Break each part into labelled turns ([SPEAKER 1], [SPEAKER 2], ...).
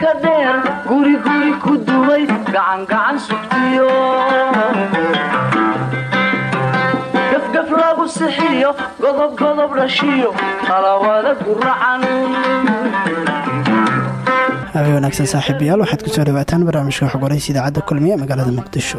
[SPEAKER 1] ka dheer guriguri ku
[SPEAKER 2] wanaagsan saaxiibayaal waxaad ku soo dhawaataan barnaamijka xogwaraysa idaacadda kulmiye magaalada muqdisho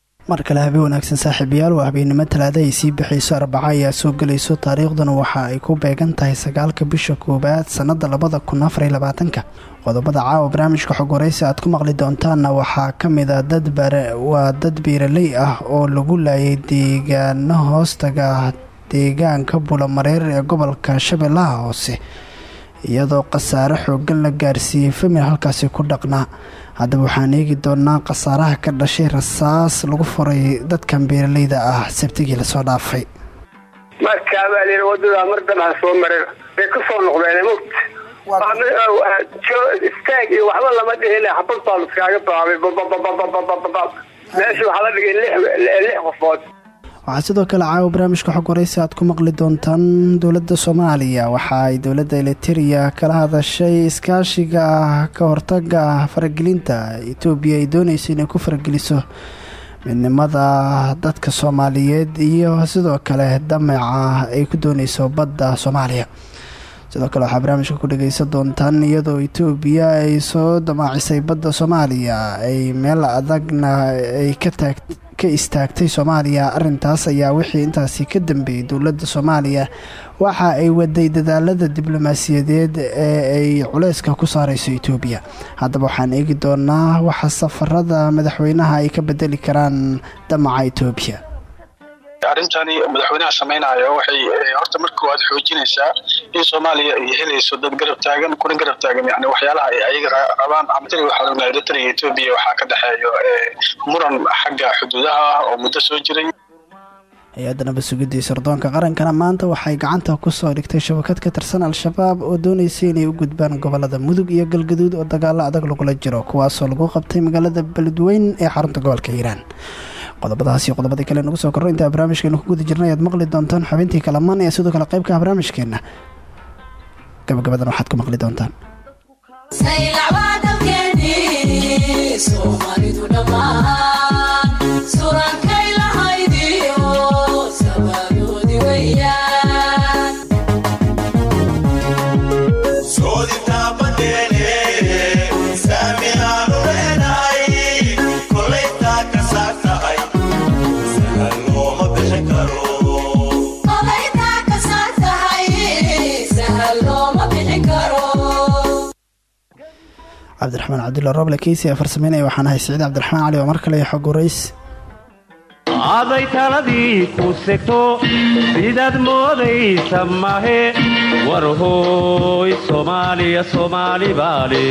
[SPEAKER 2] mar kale habeen wanaagsan saaxiibayaal waa habeennimo talaada ay sii bixayso arbaca ayaa soo gelayso taariikhduna waxa ay ku beegan tahay sagaalka bisha koowaad sannada labada kun afar iyo labaatanka. Qodobada caawa barnaamijka xog waraysi aad ku maqli doontaanna waxaa ka mid a dad waa dad beeraley ah oo lagu laayay deegaano hoostaga deegaanka bulamareer ee gobolka shabeellaha hoose iyadoo khasaare xoogan la gaarsiiyey famil halkaasi ku dhaqnaa haddaba waxaan eegi doonaa khasaaraha ka dhashay rasaas lagu furay dadkan beeraleyda ah. Sabtigii la soo dhaafay.
[SPEAKER 3] Markaa baa layidhi waddadaa mar dambe soo mareen bay ka soo noqdeen istaag iyo waxba lama dhihin. Xabad baa laskaaga bilaabay meesha waxaa la dhigay lix qofood
[SPEAKER 2] waxaa sidoo kale caawa barnaamijka xog waraysi aad ku maqli doontaan dowladda soomaaliya. Waxa ay dowladda eliteria kala hadashay iskaashiga ka hortaga faragelinta. Etoobiya ay doonayso inay ku farageliso midnimada dadka soomaaliyeed iyo sidoo kale damaca ay ku dooneyso badda soomaaliya. Sidoo kale waxaa barnaamijka ku dhageysan doontaan iyadoo etoobiya ay soo damaacisay badda soomaaliya. Ay meel adagna ay ka taag ka istaagtay soomaaliya arintaas ayaa wixii intaasi ka dambeeyey dowladda soomaaliya. Waxa ay waday dadaalada diblomaasiyadeed ee ay culeyska ku saareyso etoobiya haddaba waxaan eegi doonaa waxa safarada madaxweynaha ay ka bedeli karaan damaca etoobiya
[SPEAKER 4] arrintani madaxweynaha samaynayo waxay horta marka koowaad xoojinaysaa in soomaaliya ay helayso dad garab taagan kuna garab taagan yani waxyaalaha ay ayaga rabaan. Amatali waxaa ognahay eritrea etoobiya waxaa ka dhexeeyo muran xagga xuduudaha ah oo muddo soo jiray.
[SPEAKER 2] Hay'adda nabad sugidii qarankana maanta waxay gacanta ku soo dhigtay shabakad ka tirsan al-shabaab oo dooneysay inay u gudbaan gobollada mudug iyo galgaduud oo dagaalo adag lagula jiro kuwaasoo lagu qabtay magaalada beledweyn ee xarunta gobolka hiiraan qodobadaas iyo qodobadii kale nagu soo korro intaa barnaamijkeena ku guda jirnay ayaad maqli doontaan xubintii kalamaan ee sidoo kale qaybka barnaamijkeenna. Gabagabadan waxaad ku maqli doontaan cabdiraxmaan cabdulla roble keysi ee farsameynaya waxaan ahay siciid cabdiraxmaan cali oo mar kale xog warays
[SPEAKER 5] aday taladii ku segto sidaad moodaysa mahe war hooy soomaaliya soomaali baale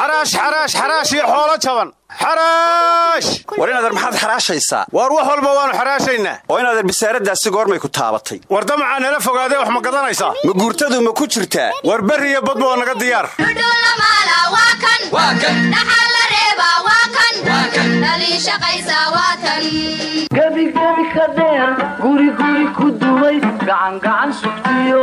[SPEAKER 6] xaraash xaraash xaraash iyo xoolo jaban xaraash war inadeer maxaad xaraashaysaa
[SPEAKER 7] waar wax walba waannu xaraashaynaa
[SPEAKER 6] oo inadeer bisaaradaasi goormay ku taabatay.
[SPEAKER 7] War damacaa nala fogaadee wax ma gadanaysaa?
[SPEAKER 6] Ma guurtadu ma ku jirtaa?
[SPEAKER 7] War berri iyo badba naga diyaar.
[SPEAKER 1] Gebigebi ka dheer guriguri ku duway gacangacan sugtiyo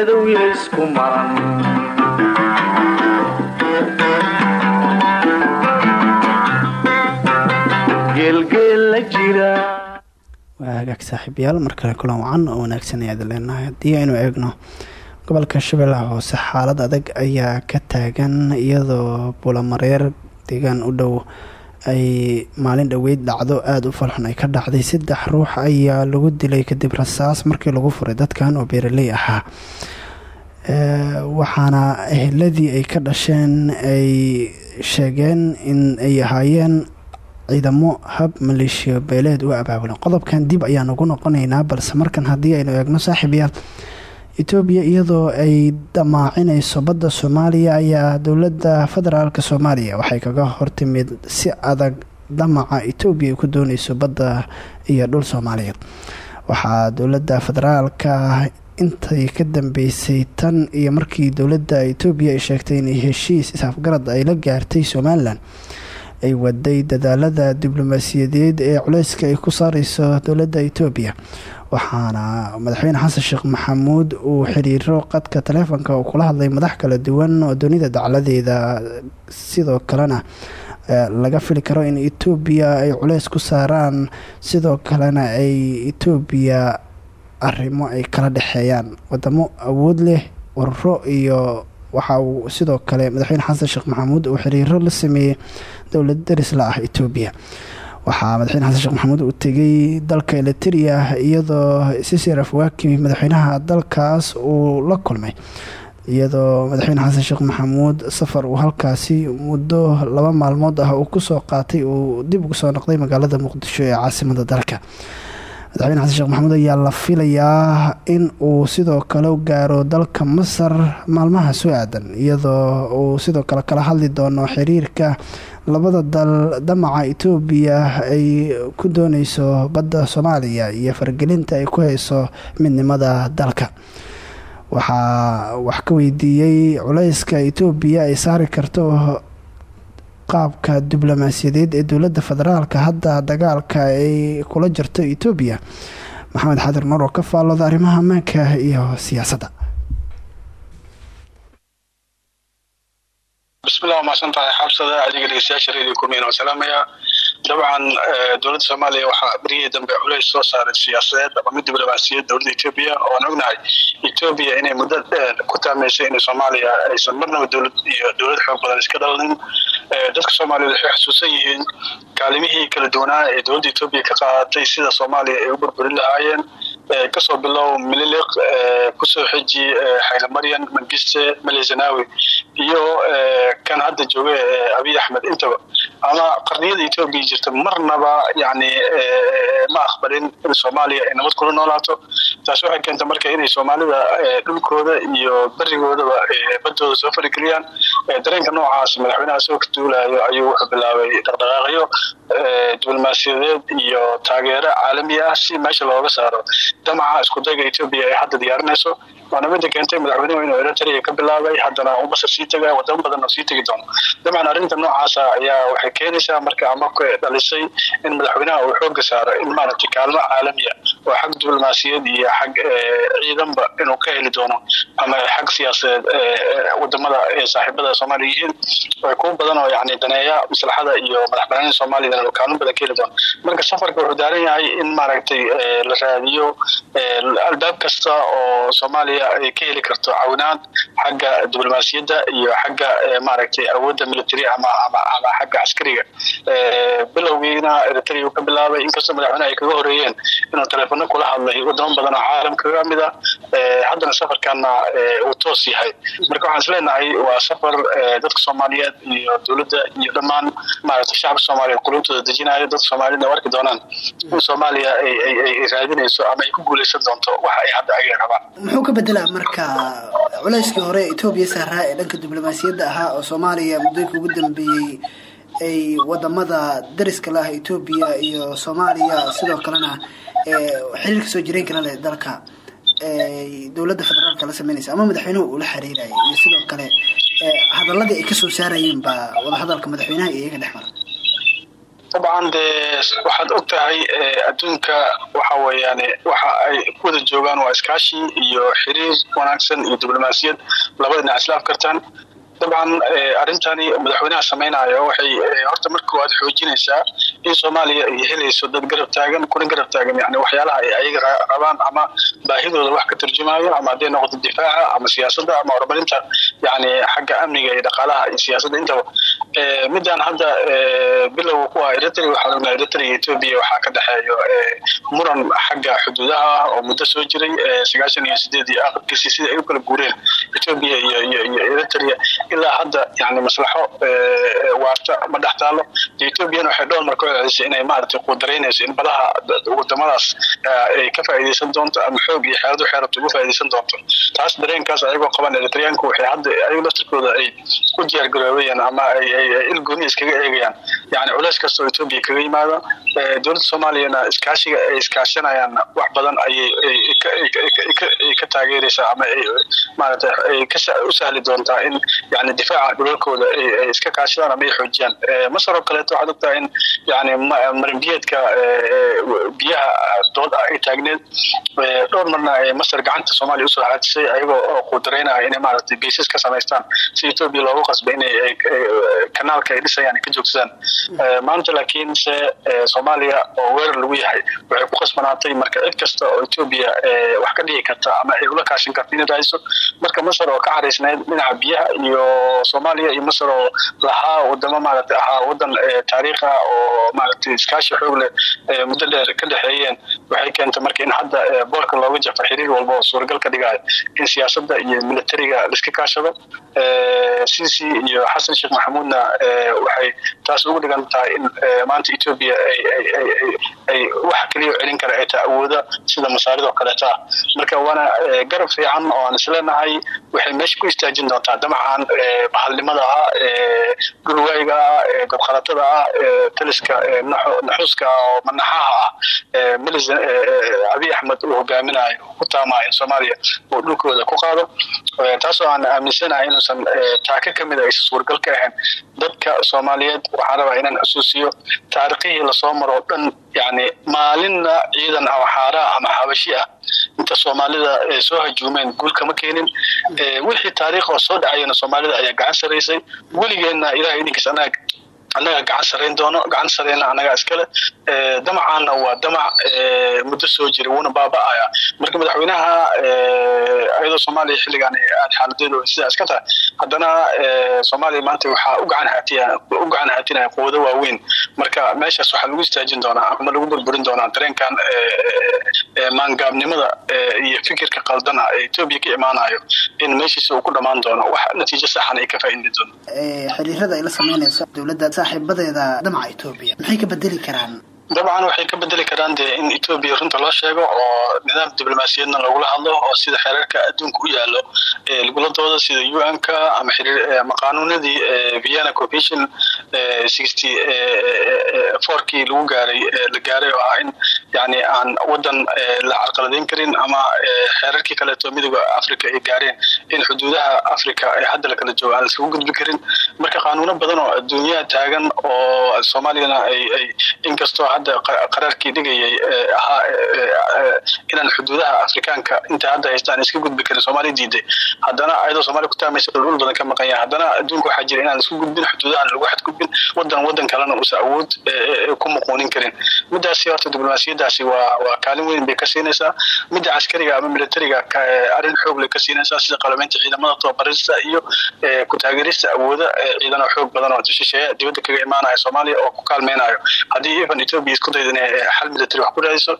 [SPEAKER 1] gadowya isku maran
[SPEAKER 2] waa hagaag saaxiibayaal mar kale kulan wacan oo wanaagsan ayaad leenahay. Haddii aynu eegno gobolka shabeellaha hoose xaalad adag ayaa ka taagan iyadoo bulamareer deegaan u dhow ay maalin dhoweyd dhacdo aada u falxun ay ka dhacday. Saddex ruux ayaa lagu dilay kadib rasaas markii lagu furay dadkan oo beeraley ahaa. Waxaana eheladii ay ka dhasheen ay sheegeen in ay ahaayeen ciidamo hab maleeshiya beeleed u abaabulan. Qodobkan dib ayaan ugu noqonaynaa balse markan haddii aynu eegno saaxiibayaal etoobiya iyadoo ay damaacinayso badda soomaaliya ayaa dowladda federaalk soomaaliya waxay kaga hortimid si adag damaca etoobiya ay ku dooneyso badda iyo dhul soomaaliyeed. Waxaa dowladda federaalka intay ka dambeysay tan iyo markii dowladda etoobiya ay sheegtay inay heshiis isafgarad ay la gaartay somalilan ay waday dadaalada diblomaasiyadeed ee culeyska ay ku saareyso dowladda etoobiya waxaana madaxweyne xasan sheekh maxamuud uu xiriiro qadka taleefonka uu kula hadlay madax kala duwan oo dunida dacladeeda. Sidoo kalena laga fili karo in etoobiya ay culeys ku saaraan. Sidoo kalena ay etoobiya arrimo ay kala dhexeeyaan. Wadamo awood leh ururo iyo waxa uu sidoo kale madaxweyne xasan sheekh maxamuud uu xiriiro la sameeyey dowlad darisla ah etoobiya waxaa madaxweyne xasan sheekh maxamuud uu tegay dalka eliteria iyadoo sisiraf waakimi madaxweynaha dalkaas uu la kulmay. Iyadoo madaxweyne xasan sheekh maxamuud safar uu halkaasi muddo laba maalmood ah uu ku soo qaatay uu dib ugu soo noqday magaalada muqdisho ee caasimada dalka madaxweyne xasan sheekh maxamuud ayaa la filayaa in uu sidoo kale gaaro dalka masar maalmaha soo aadan iyadoo uu sidoo kale kala hadli doono xiriirka labada dal damaca etoobiya ay ku dooneyso badda soomaaliya iyo fargelinta ay ku hayso midnimada dalka. Waxaa wax ka weydiiyey culeyska etoobiya ay saari karto qaabka diblomaasiyadeed ee dowladda federaalka hadda dagaalka ay kula jirto etoobiya maxamed xadir oo ka faallooda arrimaha ammaanka iyo siyaasadda
[SPEAKER 4] bismillah mahadsan tahay xabsada. Adiga dhegeystayaasha radio kulmiyan oo salaamaya. Dabcan dowladda soomaaliya waxaa berihii dambe culays soo saaray siyaasadeed ama mid diblomaasiyad dowladda etoobiya oo aan ognahay etoobiya inay muddo dheer ku taameysay in soomaaliya aysan marnaba dowlad iyo dowlad xoog badan iska dhalanin dadka soomaaliyeed waxay xusuusan yihiin kaalimihii kala duwanaa ee dowladda etoobiya ka qaadatay sida soomaaliya ay u burburin lahaayeen ka soo bilow mililiq ku soo xiji xaylamaryan mangiste mali zanawi iyo kan hadda jooga abiy axmed intaba ama qarniyada etoobiya jirta marnaba yani ma aqbalin in soomaaliya ay nabad kula noolaato taasi waxay keentay marka inay soomaalida dhulkooda iyo berigoodaba badooda soo farageliyaan dareenka noocaas madaxweynaha soo ka duulayo ayuu wuxuu bilaabay dhaqdhaqaaqyo diblomaasiyadeed iyo taageero caalami ah si meesha looga saaro damaca iskudayga etoobiya ee hadda diyaarinayso waana mida keentay madaxweynuhu inuu eritrea ka bilaabay haddana uu masar sii tegaya wadamo badan oo sii tegi doono dabcan arrinta noocaasa ayaa waxay keenaysaa marka ama dhalisay in madaxweynaha uu xooga saaro in maaragtay kaalmo caalamiya oo xag diblomaasiyad iyo xag ciidanba inuu ka heli doono ama xag siyaasadeed waddamada saaxiibada soomaaliya yihiin. Kuwa badan oo yani daneeya maslaxada iyo madax banaanida soomaaliyana uu kaalmo badan ka heli doono marka safarka wuxuu daaran yahay in maaragtay la raadiyo albaab kasta oo soomaaliya ay ka heli karto cawinaad xagga diblomaasiyadda iyo xagga maaragtay awoodda military ama ama ama xagga caskariga bilowgiina eritrea uu ka bilaabay inkastoo madaxweyne ay kaga horeeyeen inuu teleefano kula hadlay. Wadamo badan oo caalamka ka mid ah haddana safarkana uu toos yahay. Marka waxaan isleenahay waa safar dadka soomaaliyeed iyo dowladda iyo dhammaan maaragtay shacabka soomaaliyeed qulubtooda dejinayo dadka soomaaliyed ay arki doonaan in soomaaliya ay raadinayso ama ay ku guuleysan doonto waxa ay hadda aga rabaan.
[SPEAKER 2] Muxuu ka bedelaa marka culeyskii hore etoobiya saaraa ee dhanka diblomaasiyadda ahaa oo soomaaliya muddooyinka ugu dambeeyey ay waddamada dariska lah etoobiya iyo soomaaliya sidoo kalena xiriirka soo jireenkala leh dalka dowladda federaalka la sameynaysa ama madaxweynuhu uu la xiriiraya iyo sidoo kale hadaladii ay ka soo saarayeen baa wadahadalka madaxweynaha iyo iyaga dhex mara
[SPEAKER 4] dabcan dee waxaad og tahay adduunka waxa weeyaan waxa ay ku wada joogaan waa iskaashi iyo xiriir wanaagsan iyo diblomaasiyad labada dhinac kartaan. Dabcan arrintani madaxweynaha samaynayo waxay horta marka koowaad xoojinaysaa in soomaaliya ay helayso dad garab taagan kuna garab taagan yani waxyaalaha ay ayaga rabaan ama baahidooda wax ka tarjumayo ama hadday noqoto difaaca ama siyaasadda ama horumarinta yani xagga amniga iyo dhaqaalaha iyo siyaasadda intaba midaan hadda bilowga ku ah eritrea waxaan ognaa eritrea iyo etoobiya waxaa ka dhexeeyo muran xagga xuduudaha ah oo muddo soo jiray sagaashan iyo sideed iyo sida ay u kala guureen etoobiya iyo iyo ilaa hadda yani maslaxo waarta ma dhex taalo. Etoobiyana waxay dhowr mar ka celcelisay inay maaragtay quudaraynayso in badaha wadamadaas ay ka faa'iidaysan doonto ama xoog iyo xeeladu xeerabta uga faa'iidaysan doonto. Taas dareenkaas ayagoo qaban eritreanku waxay hadda ayagu laftirkooda ay u diyaargaroobayaan ama ay il gooni iskaga eegayaan. Yani culeys kasta oo etoobiya kaga yimaado dowladda soomaaliyana iskaashiga ay iskaashanayaan wax badan ayay ka taageeraysaa ama ay maaragtay ay u sahli doontaa in yani difaaca dhulalkooda ay iska kaashadaan ama ay xoojiyaan. Masar oo kaleeto waxaad ogtahay in yani marinbiyeedka biyaha dood ah ay taagneed. Dhowr marna masar gacanta soomaaliya u soo haajisay ayagoo oo quudaraynaya inay maaragtay baysas ka samaystaan. Si etoobiya loogu qasbay inay kanaalka ay dhisayaan ay ka joogsadaan. Maanta laakiin se soomaaliya oo weerar lagu yahay waxay ku qasbanaatay marka cid kasta oo etoobiya wax ka dhigi karta ama ay ula kaashan karta inay raadiso marka masar oo ka xariisnayd dhinaca biyaha iyo soomaaliya iyo masar oo lahaa wadamo maaragtay ahaa wadan taariikha oo maaragtay iskaashi xoog leh muddo dheer ka dhexeeyeen. Waxay keentay marka in hadda boorka looga jafo xiriir walba oo suuragal ka dhigayo in siyaasadda iyo militariga laiska kaashado. Sisi iyo xasan sheekh maxamuudna waxay taas ugu dhigan tahay in maanta etoobiya ay waxa keliya celin kara ay tahay awooda sida masaaridoo kaleeta ah marka waana garab fiican oo aan isleenahay waxay meesha ku istaajin doontaa damacan bahalnimada ah gurwayga ah gobqalatada ah taliska naxuuska oo manaxaha ah milis abiy axmed uu hogaaminayo ku taamaya in soomaaliya uu dhulkooda ku qaado. Taasoo aan aaminsanahay inuusan taaka ka mida aysan suuragal ka ahayn dadka soomaaliyeed waxaan rabaa inaan xusuusiyo taarikhihii la soo maro o dhan yani maalinna ciidan ama xaaraa ama xabashi ah. Inta soomaalida soo hajuumeen guul kama keenin. Wixii taariikh oo soo dhacayana soomaalida ayaa gacan saraysay weligeenna ilahay idinkiis anaga annaga gacan sarayn doono gacan sarayna annagaa iskale damacaana waa damac muddo soo jira wuuna baaba'aya marka madaxweynaha ayadoo soomaaliya xilligan aad xaaladeedu sidaa iska tahay haddana soomaaliya maanta waxaa u gacan haatinaya quwado waaweyn. Marka meeshaas waxaa lagu istaajin doonaa ama lagu burburin doonaa dareenkan maangaabnimada iyo fikirka qaldana ee etoobiya ka imaanayo in meeshiisa uu ku dhammaan doono. Wax natiijo saxan ay ka faa'iidi doono
[SPEAKER 2] saaxiibadeeda damaca etoobiya maxay ka bedeli karaan
[SPEAKER 4] dabcan waxay ka bedeli karaan dee in etoobiya runta loo sheego oo nidaam diblomaasiyadna lagula hadlo oo sida xeerarka adduunka u yaalo lagula doodo sida u n ka ama ama qaanuunadii vienna cohesion sixty fourkii lagu gaaray la gaaray oo ah in yani aan wadan la carqaladeyn karin ama xeerarkii kaleeto midooda africa ay gaareen in xuduudaha africa ee hadda lakala joogo aan gudbi karin. Marka qaanuuno badan oo adduunyaha taagan oo soomaaliyana ay inkastoo hadda qaraarkii dhigayay ahaa inaan xuduudaha afrikaanka. Inta hadda haystaan iska gudbi karin soomaaliya diiday haddana ayadoo soomaaliya ku taamaysa dhul badan ka maqan yahay. Haddana adduunka waxaa jira inaan isku gudbin xuduudahan lagu xadgudbin wadan wadan kalena uusa awood ku muquunin karin. Midaasi horta diblomaasiyadaasi waa waa kaalin weyn bay ka siinaysaa. Midda caskariga ama militariga arrin xoog lay ka siinaysaa sida qalabeynta ciidamada tababarista iyo ku taageerista awooda ciidan oo xoog badan oo shisheeye dibadda kaga imaanaya soomaaliya oo ku kaalmeynayo haddii even ethiopia isku dayda inay xal military wax ku raadiso.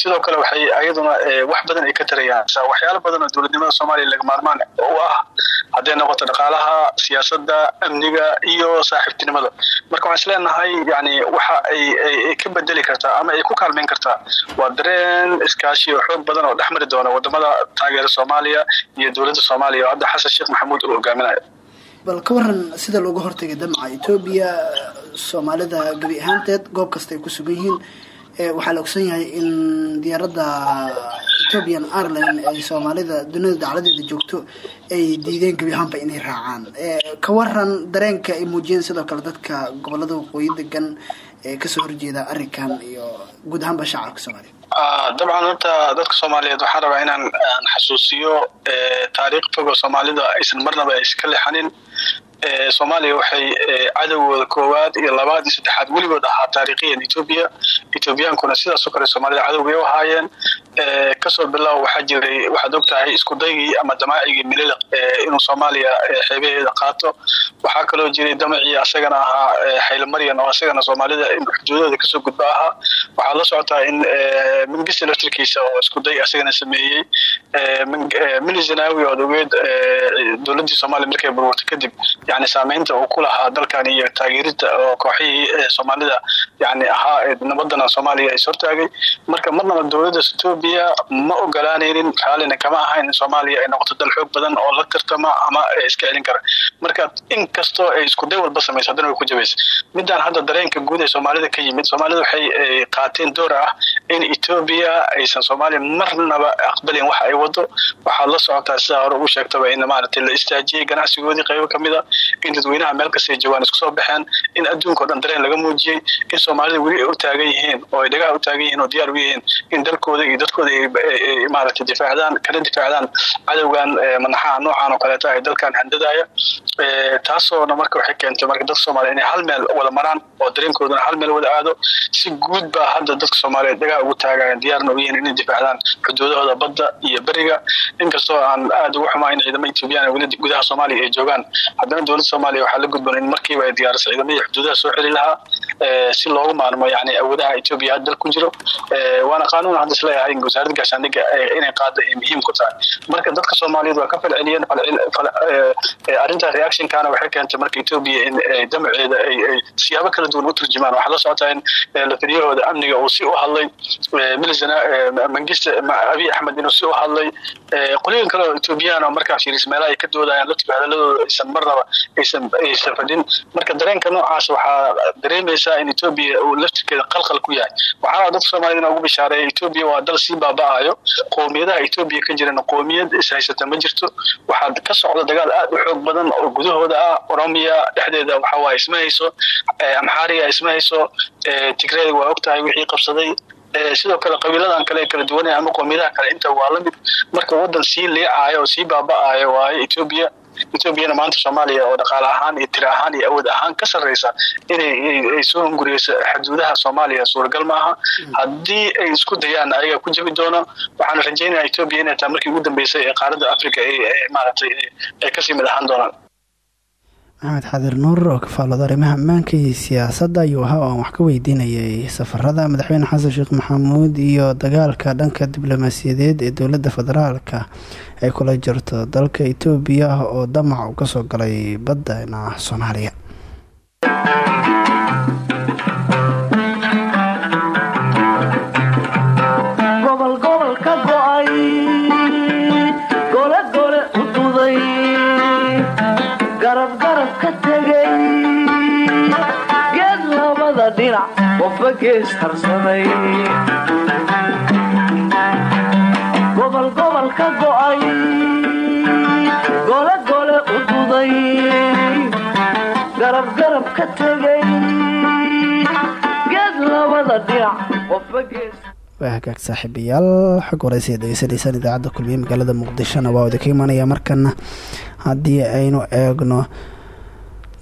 [SPEAKER 4] Sidoo kale waxay ayaduna wax badan ay ka tarayaan. Waxyaalo badan oo dowladnimada soomaaliya laga maarmaan u ah hadday noqoto dhaqaalaha siyaasadda amniga iyo saaxiibtinimada. Marka waxaan isleenahay yani waxa ay ka bedeli kartaa ama ay ku kaalmeyn kartaa waa dareen iskaashi oo xoog badan oo dhex mari doona waddamada taageera soomaaliya iyo dowladda soomaaliya oo hadda xasan sheekh maxamuud uu hogaaminayo
[SPEAKER 2] bal ka waran sida looga hortagay damaca etoobiya soomaalida gebi ahaanteed goob kasta ay ku sugan yihiin waxaa la ogsan yahay in diyaaradda ethiopian airline ay soomaalida dunida dacladeeda joogto ay diideen gebi ahaanba inay raacaan. Ka waran dareenka ay muujiyeen sidoo kale dadka gobollada waqooyi degan ee ka soo horjeeda arrinkan iyo guud ahaanba shacabka soomaaliya
[SPEAKER 4] dabcan horta dadka soomaaliyeed waxaan rabaa inaan xasuusiyo taariikh fogo soomaalida aysan marnaba iska leexanin soomaaliya waxay cadowgooda koowaad iyo labaad iyo saddexaad weligood ahaa taariikhiyan etoobiya etoobiyaankuna sidaasoo kale soomaalida cadowbay u ahaayeen ka soo bilow waxaa jiray waxaad og tahay isku daygii ama damaacigii mililiq inuu soomaaliya xeebaheeda qaato. Waxaa kaloo jiray damacii asagana ahaa xaylomaryan oo asagana soomaalida xuduudooda ka soo gudba ahaa. Waxaad la socotaa in mingisi laftirkiisa oo isku day asagana sameeyey. Mili zanawi ood ogeed dowladdii soomaaliya markay burburtay kadib yani saameynta uu ku lahaa dalkan iyo taageerida oo kooxihii soomaalida yani ahaa nabadana soomaaliya is hortaagay. Marka marnaba dowladda etoobiya ma ogolaanaynin xaalina kama ahayn soomaaliya ay noqoto dal xoog badan oo la tartama ama iska celin kara marka in kastoo ay isku day walba samayso haddana way ku jabaysa. Midaan hadda dareenka guud ee soomaalida ka yimid soomaalida waxay qaateen door ah in etoobiya aysan soomaaliya marnaba aqbalin waxa ay wado waxaad la socotaa sidaa hore ugu in maaragtay la istaajiyey ganacsigoodii qaybo ka mid a in dadweynaha meel kastay joogaan isku soo baxeen in adduunka dhan dareen laga muujiyey in soomaalida weli ay u taagan oo ay dhagaha u taagan oo diyaar dadkooda ay maaragtay difaacdaan kana difaacdaan cadowgan manaxaha noocan oo kaleeta ay dalkan handadaaya taasoona marka waxay keentay marka dadka soomaaliya inay hal meel wada maraan oo dareenkoodana hal meel wada aado si guud baa hadda dadka soomaaliyeed dhagaha ugu taagayan diyaarna u yihiin inay difaacdaan xuduudahooda badda iyo beriga. Inkastoo aan aada ugu xumaa in ciidamo ethoobiyan gudaha soomaaliya ay joogaan haddana dowladda soomaaliya waxaa la gudban in ay diyaariso ciidamadii xuduudaha soo xeli lahaa si loogu maarmo yani awoodaha etoobiya hadda dal ku jiro. Waana qaanuun hadda is leeyahay wasaaradda gaashaandhigga inay qaada ay muhiim ku tahay marka dadka soomaaliyeed waa ka falceliyeen arrinta reactionkana waxay keentay marka etoobiya in damaceeda ay siyaabo kala duwan u turjumaan waxaa la socotaa in lataliyahooda amniga uu si u hadlay milizana mangiste abiy axmed inuu si u hadlay qolooyin kale oo etoobiyaan oo markaas ay ka doodayaan laftiga hadaladooda aysan marnaba aysan aysan fadhin marka dareenka noocaas waxaa dareemaysaa in etoobiya uu laftirkeeda qalqal ku yahay waxaana dadka soomaaliyadna ugu bishaareeya etoobiya waa dal sii baaba'ayo qowmiyadaha etoobiya ka jirana qowmiyad is haysata ma jirto. Waxaa ka socda dagaal aad u xoog badan oo gudahooda ah. Oromiya dhexdeeda waxa waaye isma hayso amxaariya isma hayso tigreeda waa ogtahay wixii qabsaday. Sidoo kale qabiiladan kale kala duwan ama qoomiyadaha kale inta waa la mid. Marka wadan sii liicaayo oo sii baaba'ayo waayo etoobiya etoobiyana maanta soomaaliya oo dhaqaale ahaan iyo tiri ahaan iyo awood ahaan ka sarreysa inay ay soo hunguriyeyso xuduudaha soomaaliya suuragal ma aha. Haddii ay isku dayaan ayaga ku jabi doono waxaana rajeynaya etoobiya inay tahay markii ugu dambeysay ee qaaradda africa maaragtay ay ka sii mid ahaan doonaan.
[SPEAKER 2] Maxamed xadir nuur oo ka faallooda arrimaha ammaanka iyo siyaasadda ayuu ahaa oo aan wax ka weydiinayay safarada. Madaxweyne xasan sheekh maxamuud iyo dagaalka dhanka diblomaasiyadeed ee dowladda federaalka ay kula jirto dalka etoobiya oo damac uu ka soo galay baddana soomaaliya.
[SPEAKER 1] Gobol gobol ka go'ay duday garab garab ka tegay geed labada dhinac
[SPEAKER 2] waa hagaag saaxiibayaal. Xog waraysi degeysanaysaan idaacadda kulmiye magaalada muqdishona waa idinka imanaya markana haddii aynu eegno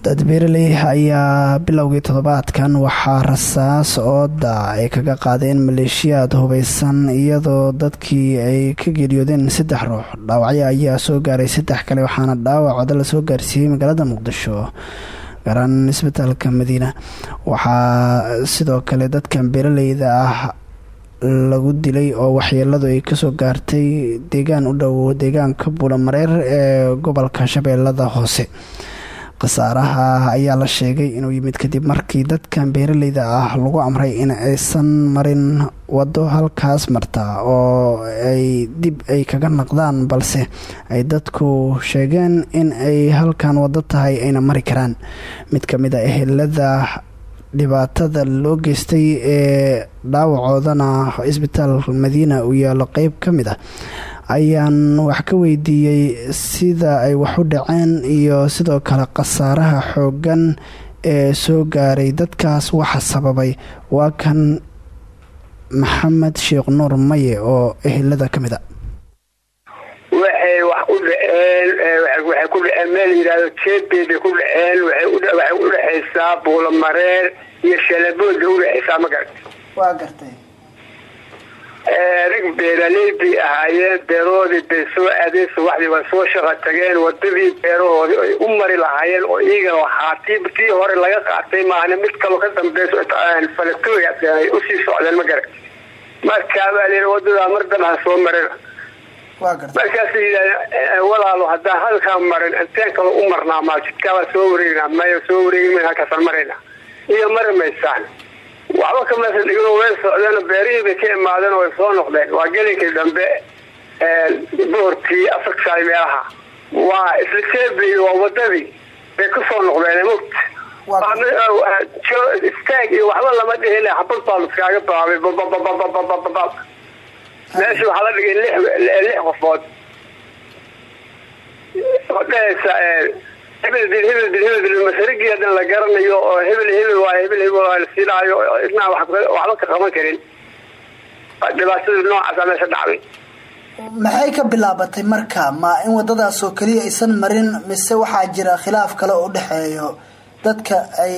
[SPEAKER 2] dad beeraley ayaa bilowgii toddobaadkan waxaa rasaas ooda ay kaga qaadeen maleeshiyaad hubeysan iyadoo dadkii ay ka geeriyoodeen saddex ruux. Dhaawacyo ayaa soo gaaray saddex kale waxaana dhaawacooda la soo gaarsiiyey magaalada muqdisho gaaraan isbitaalka madiina. Waxaa sidoo kale dadkan beeraleyda ah lagu dilay oo waxyeeladu ay ka soo gaartay deegaan u dhow deegaanka buulamareer ee gobolka shabeellada hoose khasaaraha ayaa la sheegay inuu yimid kadib markii dadkan beeraleyda ah lagu amray in aysan marin waddo halkaas marta oo ay dib ay kaga naqdaan balse ay dadku sheegeen in ay halkan waddo tahay ayna mari karaan. Mid ka mid a ehelada dhibaatada loo geystay ee dhaawacoodana isbitaal madiina uu yaalo qeyb ka mid ah ayaan wax ka weydiiyey sida ay wax u dhaceen iyo sidoo kale khasaaraha xooggan ee soo gaaray dadkaas waxa sababay. Waa kan maxamed sheekh nuur maye oo ehelada ka mid a.
[SPEAKER 3] Waxay wax u dhaceen waxay ku dhaceen meel yidhaahdo jeebey bay ku dhaceen waxay u dhexaysaa buulamareer iyo shalabood bay udhexaysaa ma garata
[SPEAKER 2] waa gartay
[SPEAKER 3] rag beeraley bay ahaayeen beerahoodii bay soo aadeen subaxdii way soo shaqa tageen wadadii beerahoodii ay u mari lahaayeen oo iyagana waxaa tii hore laga qaatay maahane mid kaloo ka dambeyso falatooya ay u sii socdeen ma garan markaa baa layidhi wadadaa mar dambe ha soo marina yidhahdeen walaalo haddaan halkaa marin inteen kale u marnaa maa jidkaabaa soo wareegnaa maya soo wareegi mayn halkaasaan marayna. Iyo mari maysaan waxba kamaysan dhigino way socdeen beerihii bay ka imaadeen way soo noqdeen. Waa gelinkii dambe boortii afarka saay meelaha waa isla jeebay waa wadadii bay ku soo noqdeen mugt istaag iyo waxba lama dhihin xabad baa bilaabay bababababababab meesha waxaa la dhigay lix qofood oo dhehaysa hebel dil hebel dil hebel dil masarigii hadan la garanayo oo hebel hebel waay hebel hebel waa la siinaayo isnaa waxba ka qaban karin. Dhibaatada noocaasa meesha dhacday.
[SPEAKER 2] Maxay ka bilaabatay marka? Ma in wadadaas oo keliya aysan marin mise waxaa jira khilaaf kale oo udhexeeyo dadka ay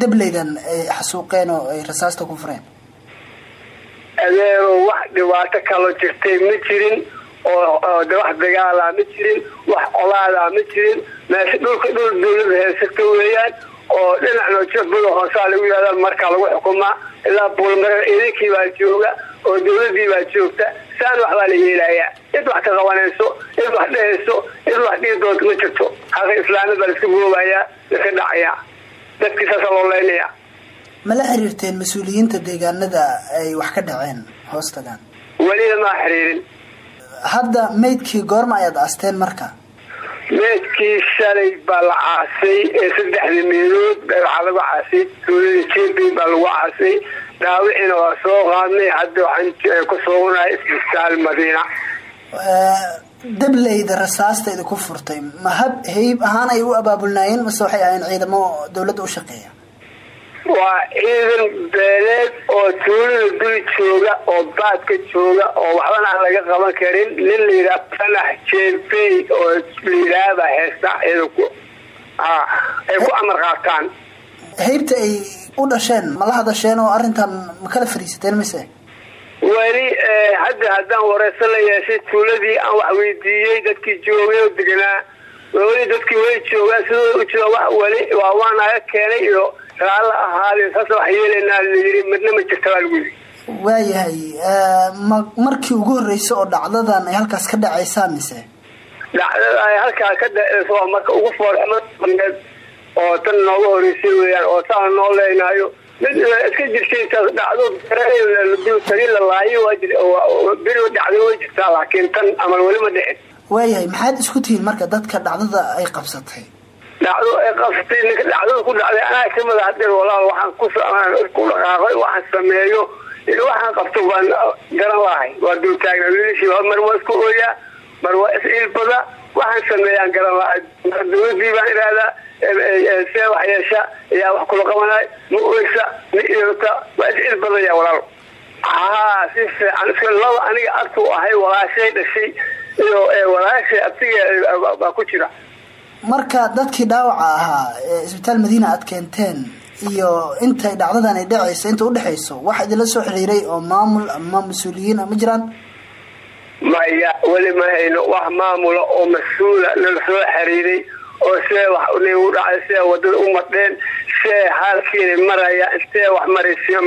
[SPEAKER 2] dableydan ay xasuuqeen oo ay rasaasta ku fureen?
[SPEAKER 3] Adeero wax dhibaato kaloo jirtay ma jirin oo de wax dagaala ma jirin wax colaada ma jirin meesha dhulka dhul dawlada heesagta weeyaan oo dhinacna jabada hoosaa lagu yihahda markaa lagu xukumaa ilaa buulmareer idinkii baa jooga oo dawladii baa joogta. Saan waxbaa la yeelayaa. Cid wax ka qabanayso cid wax dhehayso cid wax doonta ma jirto. Halka islaamid baa laiska goobayaa laiska dhacayaa. Dadkii saasa loo leynaya
[SPEAKER 2] ma la xiriirteen mas'uuliyiinta deegaanada ay wax ka dhaceen hoostagan
[SPEAKER 3] welina maa xiriirin.
[SPEAKER 2] Hadda maydkii goorma ayaad aasteen marka
[SPEAKER 3] meedkii shalay baa la caasay ee saddexdii meelood waxaa lagu caasay tuulada jebin baa lagu caasay. Dhaawiciina waa soo qaadnay hadda waxaan ku soogunahay isbitaal madiina.
[SPEAKER 2] Dableyda rasaasta idinku furtay ma hab hayb ahaan ay u abaabulnaayeen mase waxay ahayn ciidamo dawladda u shaqeeya
[SPEAKER 3] waa ciidan beeleed oo tuulada dul jooga oo baadka jooga oo waxbana aan laga qaban karin. Nin la yidhaha fanax jebey oo la yidhaahbaa heesta ciidanku ay ku amar qaataan.
[SPEAKER 2] Haybta ay u dhasheen ma la hadasheen oo arrintan ma kala fariisateen mise?
[SPEAKER 3] Weli hadda haddaan wareysan la yeeshay tuuladii aan wax weydiiyey dadkii joogay oo deganaa weli dadkii way joogaan sidoo u jooga wax weli waa waanaga keenay iyo raalla ahaadeen saas wax yeelaynaa layiri midna ma jirta baa lagu yiri
[SPEAKER 2] waayahay ma markii ugu horreysay oo dhacdadan ay halkaas ka dhacaysaa mise?
[SPEAKER 3] Dhacdada ay halkaa ka dhaceyso waa marka ugu foolxumaneed oo tan nooga horeysay weeyaan oo saana noo leenayo mid iska jirtay dhacdo dultagi la laayo beri dhacday way jirtaa laakiin tan aman weli ma dhicin.
[SPEAKER 2] Waayahay maxaad isku tihiin marka dadka dhacdada ay qabsatay
[SPEAKER 3] dhacdo ay qabsatay ninka dhacdada ku dhacday anaa kamida hadeer walaal waxaan ku dhaqaaqay waxaan sameeyo waxaan qabto baan garan lahay waa dultaagna wiilashii mar waa isku ooyaa mar waa is-iilbada waxaan sameeyaan garan lahay. Dawladii baan ihahdaa see wax yeesha ayaa wax kula qabanay ma oysa ma iota waa is-iilbadaya walaal. Haa si fiican laba aniga abtu ahay walaashay dhashay iyo walaashay abtiga ku jira
[SPEAKER 2] marka dadkii dhaawaca ahaa ee isbitaal madiina aad keenteen iyo intay dhacdadan ay dhacayso inta udhexayso wax idinla soo xiriiray oo maamul ama mas'uuliyiin ma jiraan?
[SPEAKER 3] Maya weli ma hayno. Wax maamula oo mas'uula nala soo xiriiray oo see wax nagu dhacay see waddada u madheen see haalkiina maraya intee wax maraysiyo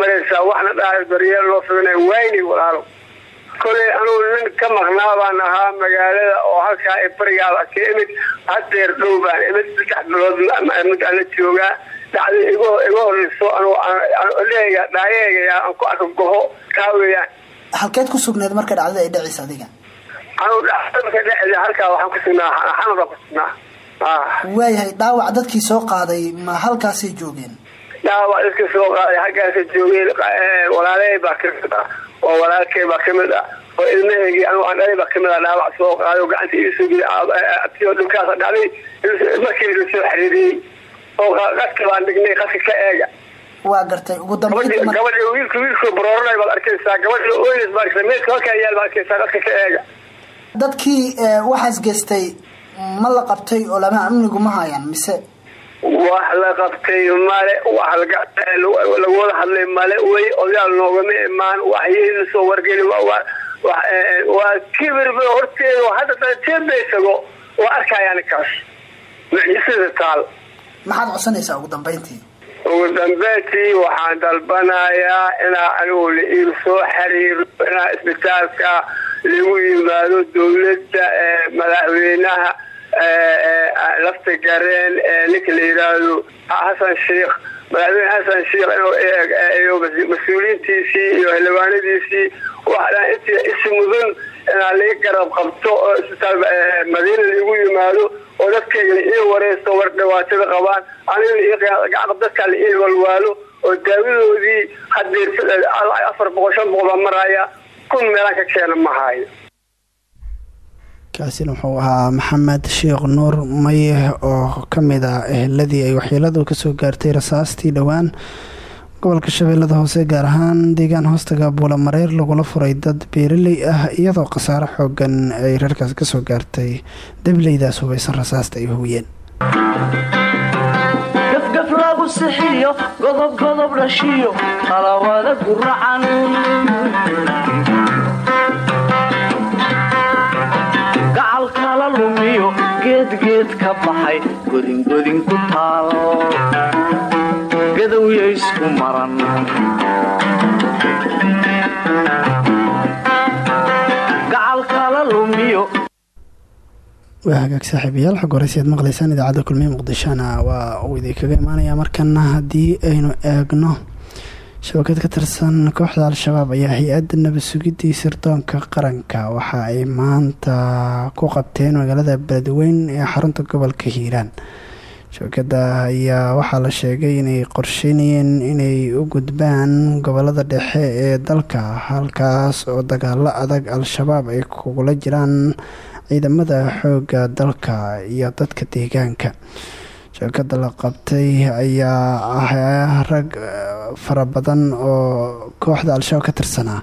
[SPEAKER 3] maraysaa waxna dhahay daryeel loo fidana waynay walaalo koley anugu nin ka maqnaa baan ahaa magaalada oo halkaa ay barigaada ka imid. Hadeer dhow baan imid. Saddex bilood la joogaa. Dhacda iga horeyso anuleega dhaayeega aan ku arka goho kaa weeyaan.
[SPEAKER 2] Halkeed ku sugneed marka dhacdada ay dhacaysa adiga?
[SPEAKER 3] Anugu dhacda marka dhacda halkaa waxaan ku sugnaa baan ku sugnaa.
[SPEAKER 2] Waayahay dhaawac dadkii soo qaaday ma halkaasay joogeen?
[SPEAKER 3] Dhaawac dadkii soo qaaday halkaasay joogeen walaaley baa ah oo walaalkey baa ka mid ah. Oo ilmaheygii anu aan dhalay baa ka mid ah. Dhaawac soo qaaday oo gacanta iisoo geliy dhulkaasa dhacday. Markii la soo xiriiriyey oo qadka baan dhignay qadka ka eega.
[SPEAKER 2] Waa gartay. Ugu dambeyn
[SPEAKER 3] gabadhi wiilka wiilka barooranay baad arkaysaa. Gabadhi oynes baa arkaysaa. Meedka halkaa yaal baad arkaysaa qadka ka eega.
[SPEAKER 2] Dadkii waxaas geystay ma la qabtay oo lama amnigu ma hayaan mise
[SPEAKER 3] wax la qabtay male wax lagu wada hadlay male wey odayaal noogama imaan waxyayna soo wargeli waa kibir ba horteeda hadda dajeebeysago waa arkayaan kaas. Mucjisada taal.
[SPEAKER 2] Maxaad codsanaysaa ugu dambeyntii
[SPEAKER 3] ugu dambeyntii waxaan dalbanayaa inaa anigu la iil soo xiriiro inaa isbitaalka lagu yimaado dowladda madaxweynaha lafta gareen ninka la yiraahdo xasan sheikh. Madaxweyne xasan sheikh inuu mas'uuliyiintiisii iyo xildhibaanadiisii waxdhan intii isi mudan inaa garab qabto oo madiina yimaado oo dadkayga la ii wareysto war dhibaatada qabaan. Anigana dadkaa la ii walwaalo oo daawadoodii hadeer afar boqol shan boqol kun meelaan ka keena ma
[SPEAKER 2] kaasina wuxuu ahaa maxamed sheekh nuur maye oo ka mid ah eheladii ay waxyeeladu ka soo gaartay rasaastii dhowaan gobolka shabeellada hoose gaar ahaan deegaan hoostaga buulamareer lagula furay dad beeraley ah iyadoo khasaaro xoogan ay reerkaas ka soo gaartay dableydaas hubaysan rasaasta ay hubiyeen
[SPEAKER 1] gafgaf lagu sixiyo godob godob dhashiyo qalawada guracan godingodin ku taal. Gadowya isku maran.
[SPEAKER 2] Waa hagaag saaxiibayaal xog horeysi aad maqlaysaan idaacadda kulmiye muqdishona waa uu idinkaga imaanayaa markana haddii aynu eegno shabakad ka tirsan kooxda al-shabaab ayaa hay'adda nabad sugidii sirdoonka qaranka. Waxa ay maanta ku qabteen magaalada beledweyn ee xarunta gobolka hiiraan shabakada ayaa waxaa la sheegay inay qorsheynayeen inay u gudbaan gobollada dhexe ee dalka halkaas oo dagaalo adag al-shabaab ay kugula jiraan ciidamada xooga dalka iyo dadka deegaanka shabakada la qabtay ayaa ah rag fara badan oo kooxda al-shabaab ka tirsanaa.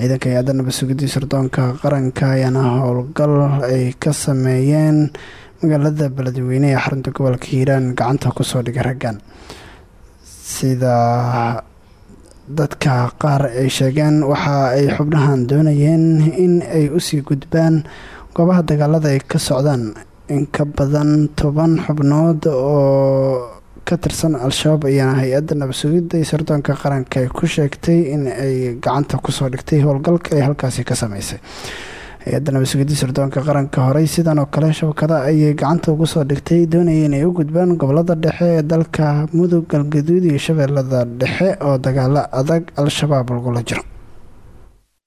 [SPEAKER 2] Ciidanka hay'adda nabad sugidii sirdoonka qaranka ayaana howlgal ay ka sameeyeen magaalada beledweyne ee xarunta gobolka hiiraan gacanta ku soo dhigay raggan. Sida dadka qaar ay sheegeen waxa ay xubnahan doonayeen in ay u sii gudbaan goobaha dagaalada ay ka socdaan in ka badan toban xubnood oo ka tirsan al-shabaab ayaana hay'adda nabad sugidda iyo sirdoonka qaranka ku sheegtay in ay gacanta ku soo dhigtay howlgalka ay halkaasi ka sameysay hay'adda nabad sugidda sirdoonka qaranka horey sidan oo kale shabakada ayay gacanta ugu soo dhigtay doonayay inay u gudbaan gobollada dhexe ee dalka mudug galgaduud iyo shabeellada dhexe oo dagaalo adag al-shabaab lagula jiro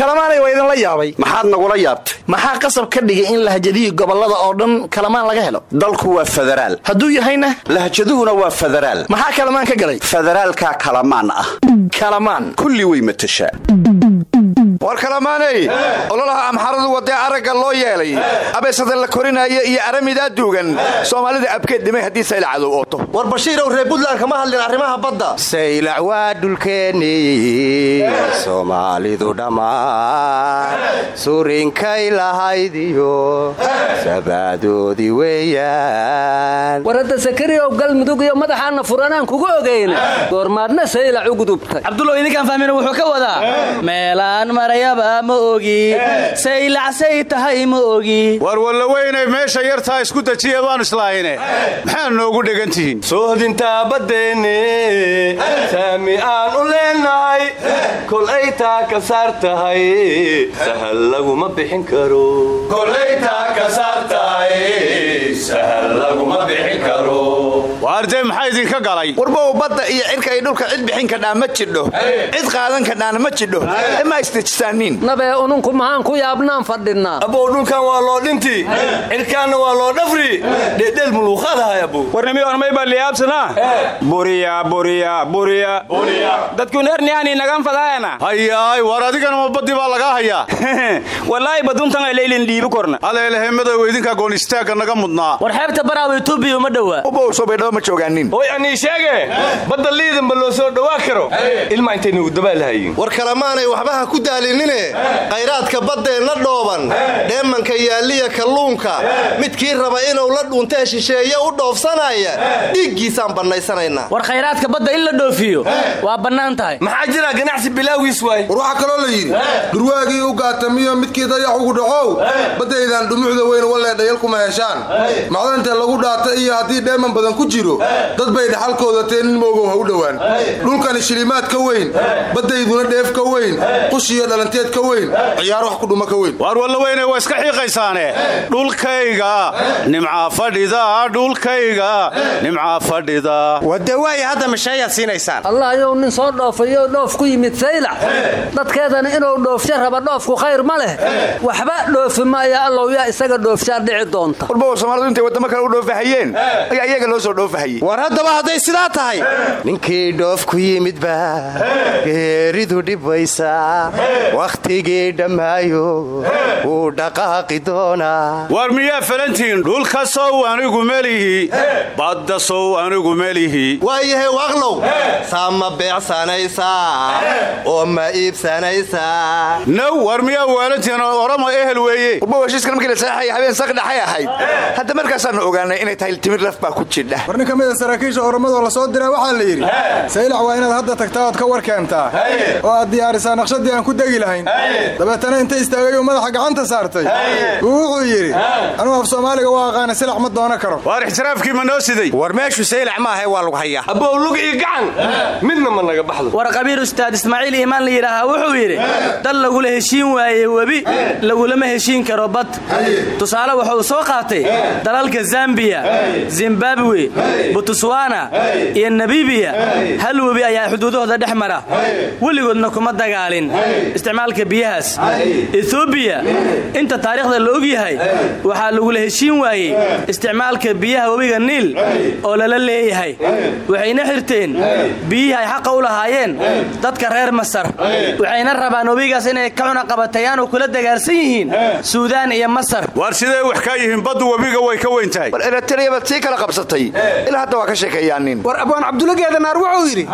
[SPEAKER 8] kalamaanay waa idinla yaabay.
[SPEAKER 6] Maxaad nagula yaabtay?
[SPEAKER 8] Maxaa qasab ka dhigay in lahjadihii gobollada oo dhan kalamaan laga helo?
[SPEAKER 6] Dalku waa federaal.
[SPEAKER 8] Hadduu yahayna?
[SPEAKER 6] Lahjaduhuna waa federaal.
[SPEAKER 8] Maxaa kalamaan ka galay?
[SPEAKER 6] Federaalkaa kalamaan ah.
[SPEAKER 8] Kalamaan.
[SPEAKER 6] Kulli way matashaa
[SPEAKER 7] war kalamaaney ololaha amxaradu wadee aragga loo yeelay. Abeesada la korinaayo iyo aramidaa duugan. Soomaalida abkeed dhimay haddii saylac cadow ooto.
[SPEAKER 8] War bashiirow reer buntland kama hadlin arrimaha badda.
[SPEAKER 9] Saylac waa dhulkeeni. Soomaalidu dhammaan surinkay lahaydiyo sabaadoodii weeyaan.
[SPEAKER 10] Warada sakariyow galmudug iyo madaxaana furanaan kugu ogayn goormaadna saylac u gudubtay
[SPEAKER 11] ka marayaba ma ogi. Saylacsay tahay ma ogi.
[SPEAKER 7] War wallaweynay meesha yartaa isku dajiya baan islaahine maxaa noogu dhegan tihiin?
[SPEAKER 9] Soohdintaa baddeenne saami aan u leenahay. Kol ay taa ka saar tahay sahal laguma bixin karo
[SPEAKER 12] waarday maxaa idinka galay?
[SPEAKER 7] Warbow badda iyo cirka iyo dhulka cid bixin kadhaa ma jidho. Cid qaadan kadhaana ma jidho. Ma isdejisaaniin
[SPEAKER 10] nabee ununku maxaan ku yaabnaan fadhinnaa
[SPEAKER 9] abow dhulkan waa loo dhinti. Cirkaanna waa loo dhafri. Dhedheel muluuqaadahay abow
[SPEAKER 6] warnimi ormay baa liyaabsanaa buriya buriya buriya. Dadkun erniyaani nagan fadaayana
[SPEAKER 12] hayaay war adigana ma baddi baa lagaa hayaa
[SPEAKER 6] walaahi baduntan ay leylin dhiibi korna.
[SPEAKER 12] Aleelahe madow idinkaa goon istaagga naga mudnaa.
[SPEAKER 11] War xeebta baraawa etoobiya uma dhowaa
[SPEAKER 7] ubow sobaydhaba ma joogaanin
[SPEAKER 9] hoy anii sheege. Badda liidanba loo soo dhowaa karo. Ilma intay nugu dabaalahayiin
[SPEAKER 13] war kalemaanay waxba ha ku daalinine khayraadka baddeenna dhooban dheemanka yaalliya kalluunka midkii raba inuu la dhuuntee shisheeye u dhoofsanaya dhiiggiisaan bannaysanaynaa.
[SPEAKER 11] War khayraadka badda in la dhoofiyo waa bannaan tahay.
[SPEAKER 9] Maxaa jira ganacsi bilaawiis waay?
[SPEAKER 14] War waxaa kaloo la yidhi dhurwaagii u gaatamiyo midkii dayax ugu dhacow baddaydaan dhumucda weyn wallee dhayalkuma heshaan. Macdanta lagu dhaata iyo haddii dheeman badan ku jiro dad bay dhaxalkooda tee nin moogow ha u dhowaan. Dhulkani shilimaad ka weyn. Baddayduna dheef ka weyn. Qush iyo dhalanteed ka weyn. Ciyaar wax ku dhuma ka weyn.
[SPEAKER 12] Waar walla weyne waa iska xiiqaysaane. Dhulkayga nimcaa fadhida dhulkayga nimcaa fadhida.
[SPEAKER 13] Wade waaya hadda masheeyaad siinaysaan.
[SPEAKER 10] Allah yow nin soo dhoofayo dhoof ku yimid saylac dadkeedana inuu dhoofsho raba dhoofku khayr ma leh. Waxba dhoofi maaya allow yaa isaga dhoofshaa dhici doonta.
[SPEAKER 7] Warbow soomaalidu intay waddamo kale u dhoofahayeen ayaa iyaga loo soo dhoofahayey
[SPEAKER 13] war haddaba hadday sidaa tahay? Ninkii dhoof ku yimidba geeridu dhibaysa wakhtigii dhammaayo wuu dhaqaaqi doonaa.
[SPEAKER 12] War miyaa falantiin dhulka sow anigu melihi badda sow anigu melihi
[SPEAKER 13] waayahay waaqlow saa ma beecsanaysaa oo ma iibsanaysaa
[SPEAKER 12] naw war miyaa waalantiin orama ehel weeye.
[SPEAKER 7] Warbow heshiiskan markii la saxeexaya habeen saq dhaxay ahayd hadda markaasaannu ogaanay inay tahay timir laf baa ku jidha
[SPEAKER 14] ka mida saraakiisha oromadoo la soo diraa waxaa la yidhi saylac waa inaad hadda tagtaa ood ka war keentaa oo aad diyaarisaa naqshadii aan ku degi lahayn. Dabeetana inta istaagayuu madaxa gacanta saartay uu wuxuu yidhi anuu af soomaaliga waa aqaana silac ma doono karo.
[SPEAKER 12] Waar ixtiraafkii ma noo siday?
[SPEAKER 13] War meeshu saylac maahae waa lagu hayaa.
[SPEAKER 9] Abow lug gacan! Midna ma naga baxdo.
[SPEAKER 11] War qabiir ustaad ismaaciil iimaan la yidhaahaa wuxuu yidhi dal lagula heshiin waaye webi. Lagulama heshiin karo bad. Tusaale wuxuu soo qaatay dalalka zambiya zimbabwe butuswana. Iyo nabibiya hal webi ayaa xuduudahooda dhex mara. Weligoodna kuma dagaalin. Isticmaalka biyahaas. Etoobiya inta taariikhda la og yahay waxaa lagula heshiin waayey isticmaalka biyaha webiga niil oo lala leeyahay. Waxayna xirteen biyihii ay xaqa u lahaayeen dadka reer masar. Waxayna rabaan webigaas inay ka cunaqabatayaan oo kula dagaalsan yihiin suudaan iyo masar.
[SPEAKER 12] Waar siday wax kaa yihiin? Baddu webiga way ka weyn tahay
[SPEAKER 7] war eritrea baad sii kala qabsatay ilaa hadda waa ka sheekeeyaanin.
[SPEAKER 15] War abwaan cabdulageedanaar wuxuu yidhi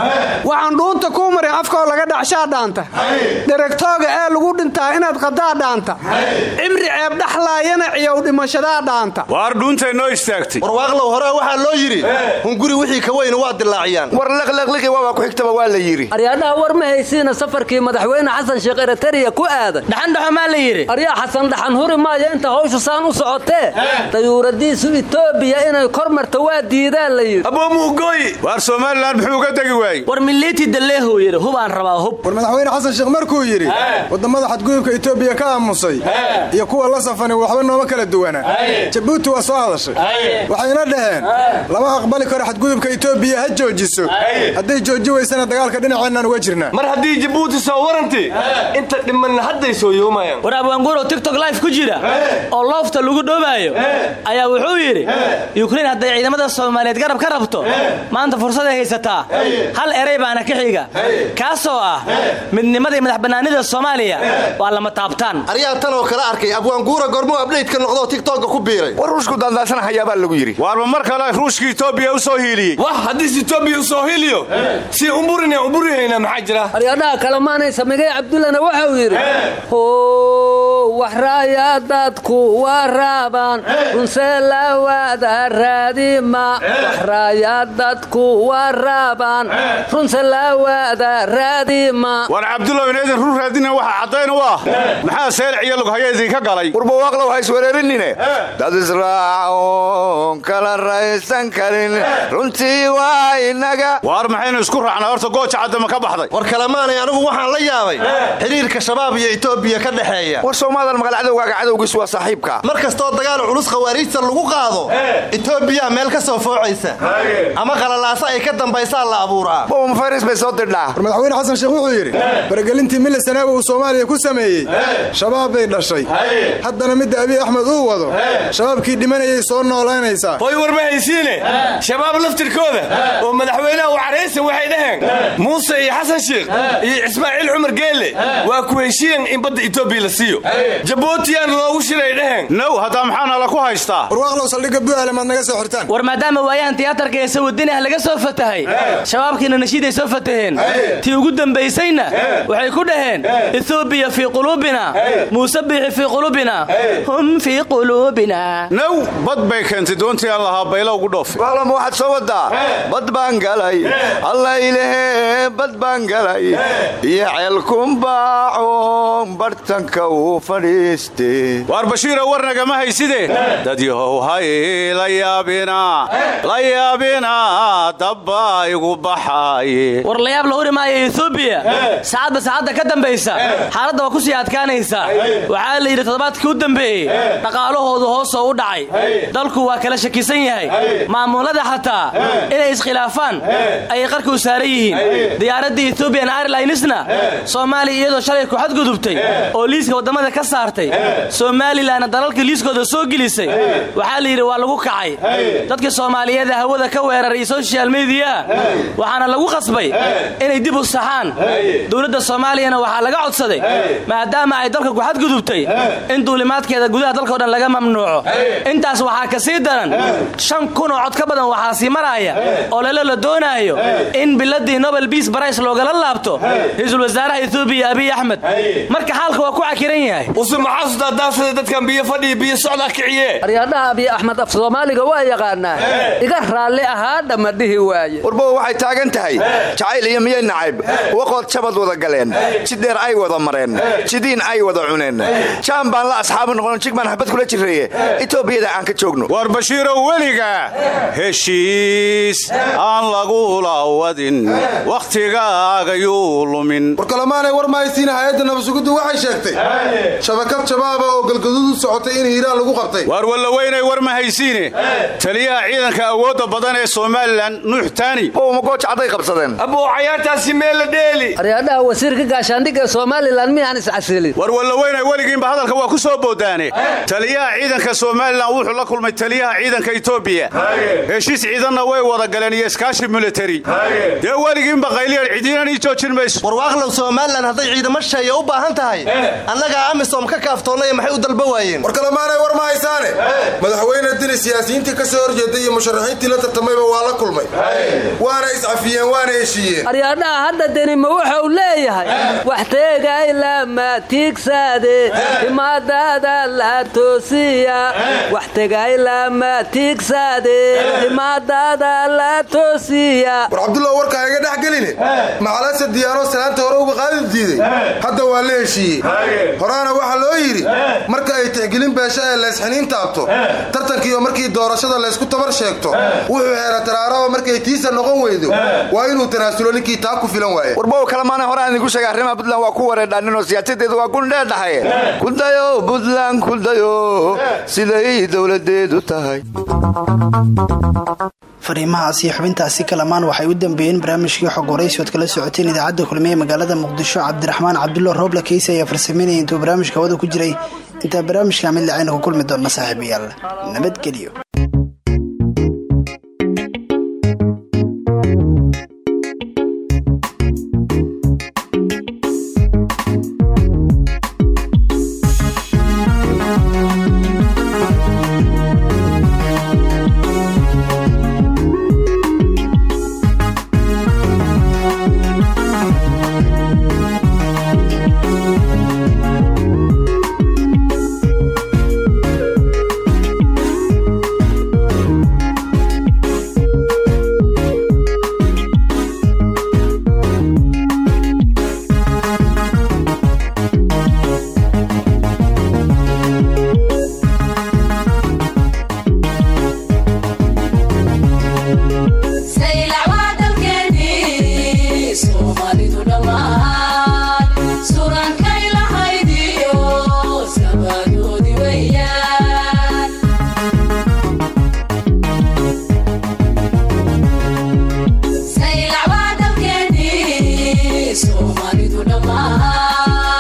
[SPEAKER 15] waxaan dhuunta kuu marin afkoo laga dhacshaa dhaanta. Dheregtooga ee lagu dhintaa inaad qadaa dhaanta. Cimri ceeb dhaxlaayana ciyow dhimashadaa dhaanta.
[SPEAKER 12] Waar dhuuntay noo istaagtay?
[SPEAKER 13] War waaqlow hore waxaa loo yidhi hunguri wixii ka weyna waa dilaaciyaan.
[SPEAKER 7] War liqliqliqi waabaa ku xigtaba waa la yidhi.
[SPEAKER 10] Aryaadhaha war ma haysiina safarkii madaxweyne xasan sheekh eritariya ku aaday
[SPEAKER 11] dhaxandhaxo maa la yidhi.
[SPEAKER 10] Aryaa xasan dhaxan huri maayo inta hawshu saan u socotee? Dayuuradiisu etoobiya inay kor marto waa diidaan la yidhi
[SPEAKER 9] aboomuugooyi
[SPEAKER 12] waar somalilan muxuu uga degi waayey.
[SPEAKER 11] War miliiti dalleehuu yidhi hubaan rabaa hub.
[SPEAKER 14] War madaxweyne xasan sheekh markuu yidhi waddamada xadgudubka etoobiya ka aamusay iyo kuwa la safani waxba nooma kala duwana. Jabuuti waa soo hadashay. Waxayna dhaheen lama aqbali karo xadgudubka etoobiya ha joojiso. Hadday jooji weysana dagaalka dhinaceennaan uga jirnaa
[SPEAKER 9] mar haddii jabuuti soo waranti inta dhimanna hadday soo yoomayaan.
[SPEAKER 11] War abwaanguuro tiktok life ku jira oo loofta lagu dhowaayo ayaa wuxuu yidhi yukrain hadday ciidamada soomaaliyeed garab ka rabto? Maanta fursaday haysataa hal eray baana ka xiga. Kaasoo ah midnimadii madax bannaanida soomaaliya waa lama taabtaan
[SPEAKER 13] aryaa tan oo kale arkay abwaanguura gormuu abdhaytka noqdoo tigtooga ku biiray.
[SPEAKER 7] War ruushku daandaasanahayaabaa lagu yidhi.
[SPEAKER 12] Waarba mar kale ruushka etoobiya u soo hiiliyey.
[SPEAKER 9] Wah haddiis etoobiya u soo hiliyo si umburina umburihaynaa maxaa jira?
[SPEAKER 10] Aryaadhaha kalemaanay samigay cabdullana waxau yidhi waxraaya dadku waraaban runselawada raadima waxraaya dadku waraaban runselawada raadima
[SPEAKER 12] war cabdullaw inaydin run raadina waxa caddayn u ah maxaa seelc iyo lughaya idinka galay?
[SPEAKER 7] Warbawaaqlow ha iswereerinine dad israacoon kala raysan karin. Runtii waa inaga
[SPEAKER 12] waar maxaynu isku raacnaa? Horta gooja caddama ka baxday.
[SPEAKER 13] War kalemaanay anigu waxaan la yaabay. Xidhiirka shabaab iyo etoobiya ka dhexeeya.
[SPEAKER 7] War soomaadan maqal cadowgaaga cadowgiis waa saaxiibka
[SPEAKER 13] mar kastoo dagaal culus khawaariijta lagu qaado etoobiya meel ka soo foocaysa kordhaysa ama qalalaasa ay ka dambaysaa la abuuraa.
[SPEAKER 7] Faris bay soo dirdhaa
[SPEAKER 16] war madaxweyne xasan sheekh wuxuu yidhi faragelintii mille sanaawi uu soomaaliya ku sameeyey. Shabaab bay dhashay. Haddana midda abiy axmed uu wado. Shabaabkii dhimanayay soo noolaynaysaa
[SPEAKER 9] hoy war ma haysiine? Shabaab laftirkooda. Oo madaxweynaha u caraysan waxay dhaheen muuse iyo xasan sheekh iyo ismaaciil cumar geelle waa ku heshiiyan in badda etoobiya la siiyo. Jabuutiyaan loogu shiray dhaheen.
[SPEAKER 12] Now haddaa maxaana la ku haystaa?
[SPEAKER 16] Warwaaqlow saldhigga bu'aale maad naga soo xirtaan.
[SPEAKER 11] War maadaama waayahan tiyaatarka ee sawadinah laga soo fatahay shabaabkiina nashiiday soo fataheen tii ugu dambaysayna waxay ku dhaheen etoobiya fii quluubina muuse biixi fii quluubina hum fii quluubina
[SPEAKER 12] now bad bay keentay doontii aan lahaa baylo ugu dhoofe
[SPEAKER 7] waalama waxaad soo wadaa bad baan galay. Alla ilahe bad baan galay. Iyo ceelkumbaaco bartanka uu fadhiiste
[SPEAKER 12] waar bashiira war nagama hayside dad yahow hay la yaabina la yaabina dabba igu baxaaye
[SPEAKER 11] war layaab la huri maayo etoobiya saacadba saacadda ka dambaysa xaaladda waa ku sii adkaanaysaa waxaa la yidhi toddobaadkii u dambeeyey dhaqaalahoodu hoosoo u dhacay. Dalku waa kala shakisan yahay. Maamulada xataa inay iskhilaafaan ayay qarka u saaran yihiin. Diyaaradda ethoobiyan airlinesna soomaaliya iyadoo shalay ku xadgudubtay oo liiska waddamada ka saartay somalilanna dalalka liiskooda soo gelisay. Waxaa la yidhi waa lagu kacay. Dadka soomaaliyeeda hawada ka weeraray soshal mediyaa waxaana lagu qasbay inay dib u saxaan. Dowladda soomaaliyana waxaa laga codsaday maadaama ay dalka ku xadgudubtay in duulimaadkeeda gudaha dalkao dhan laga mamnuuco. Intaas waxaa ka sii daran shan kun oo cod ka badan waxaa sii maraya oo la doonaayo in biladii nobel biis barays loogala laabto ra'iisul wasaaraha etoobiya abiy axmed marka xaalka waa ku cakiran yahay.
[SPEAKER 9] Usumaxaasudadaasada dadkan biyo fadhiya biyo socdaa kiciye?
[SPEAKER 10] Aryaadhaha abiy axmed af soomaaliga waa yaqaanaa iga raalli ahaa dhamma dhihi waaye.
[SPEAKER 7] Warbow waxay taagan tahay. Jacayl iyo miyay nacayb? Waqood jabad wada galeen. Jidheer ay wada mareen. Jidiin ay wada cuneen. Jaan baan la asxaabu noqon jigmaan xabad kula jirreeye. Etoobiyada aan ka joogno.
[SPEAKER 12] War bashiirow weliga heshiis aan lagula wadin. Wakhtigaagayuu lumin.
[SPEAKER 14] Warkalamaanay war mahaysiina hay'adda nabasuguddu waxay sheegtay. Shabakad shabaaba oo galgaduud u socotay in hiiraan lagu qabtay.
[SPEAKER 12] Waar wallaweynay war ma haysiine taliyaha ciidanka awoodda badan ee somalilan nuux taani
[SPEAKER 7] magoojacday qabsadeen?
[SPEAKER 9] Abuu cayaartaasi meel la dheeli.
[SPEAKER 10] Aryaadhaha wasiirka gaashaandhigga ee somalilan miyaan iscasilin
[SPEAKER 12] war wallaweynay weligiinba hadalka waa ku soo boodaane. Taliyaha ciidanka somalilan wuxuu la kulmay taliyaha ciidanka etoobiya heshiis ciidanna way wada galeen iyo iskaashi militari dee weligiinba qayliyan cidiinan ii joojin mayso.
[SPEAKER 13] Warwaaqlow somalilan hadday ciidamo sheeya u baahan tahay. Annagaa amisom ka kaaftoonnay maxay u dalba waayeen?
[SPEAKER 14] Warkalamaanay war ma haysaane. Madaxweyne dini siyaasiyiintii ka soo horjeeday iyo musharaxiintii la tartamayba waa la kulmay. Waana iscafiyeen waana heshiiyeen
[SPEAKER 10] aryaadhaha hadda denima wuxuu leeyahay? Wax teegay lama tiigsaade imaadaada la toosiya. Wax tegay lama tiigsaade imaadaada la toosiya.
[SPEAKER 14] War cabdullah warka hayga dhex geline. Macalase diyaano salaanta hore uga qaadi diiday. Hadda waa la heshiiyey. Horaana waxaa loo yidhi marka ay tixgelin beesha ee laysxiniin taabto tartankiiyo markii doorashada laysku tabar sheegto wuxuu heera taraaraba markay tiisa noqon weydo. Waa inuu tanaasulo ninkii taa ku filan waaya
[SPEAKER 7] warbow kalamaana hore aan idinku sheega arrimaha puntland waa ku wareedhaaninoo siyaasadeedu waa gundheedhahay kudayo puntland kudayo siday dowladeedu tahay.
[SPEAKER 2] Fariimahaas iyo xubintaasi kalamaan waxay u dambeeyeen barnaamijkii xog waraysi ood kala socoteen idaacadda kulmiye magaalada muqdisho cabdiraxmaan cabdulla rooble keysi ayaa farsameynaya intuu barnaamijka hawada ku jiray. Intaa barnaamijka mid lacayna ku kulmi doonna saaxiibayaal. Nabadgelyo
[SPEAKER 17] marido na.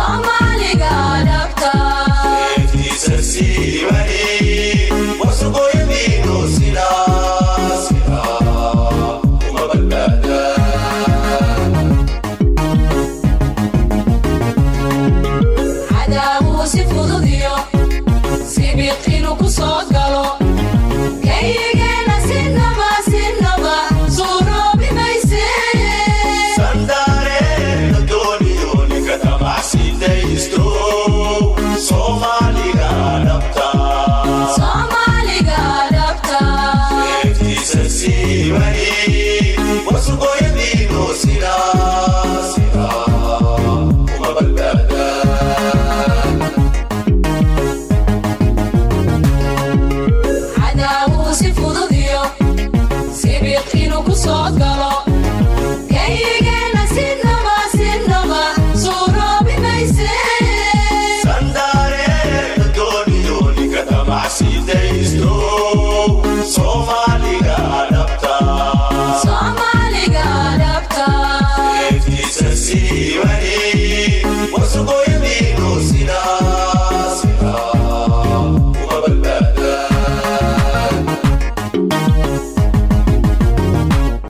[SPEAKER 17] Soomaaliga